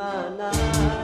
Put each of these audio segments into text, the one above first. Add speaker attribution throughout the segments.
Speaker 1: semana.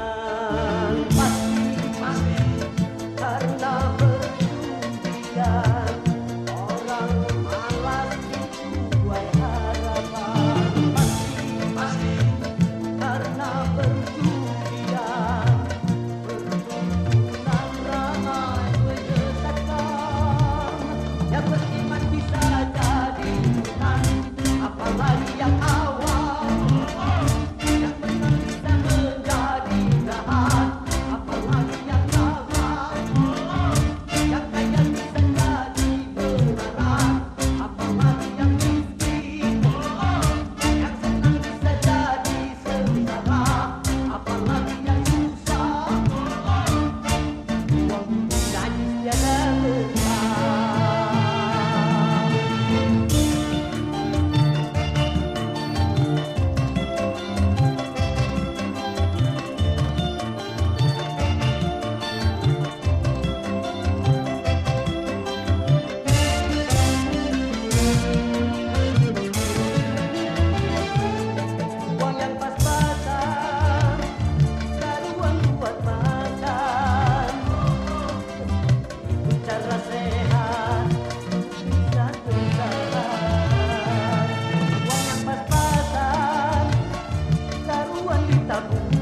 Speaker 1: Yeah.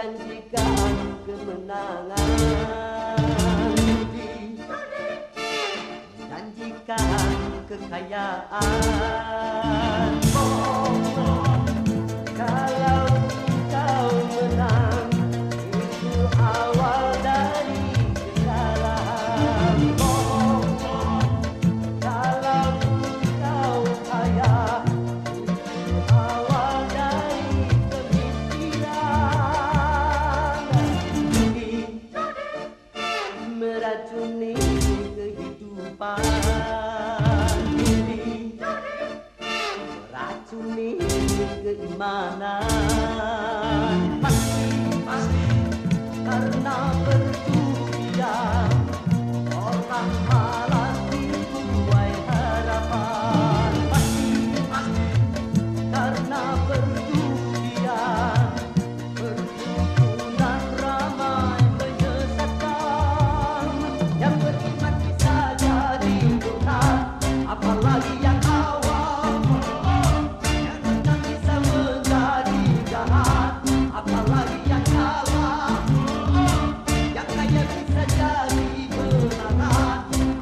Speaker 1: Menjanjikan kemenangan. Menjanjikan kekayaan. Oh, that you need, you do.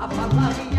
Speaker 1: Papa Maria.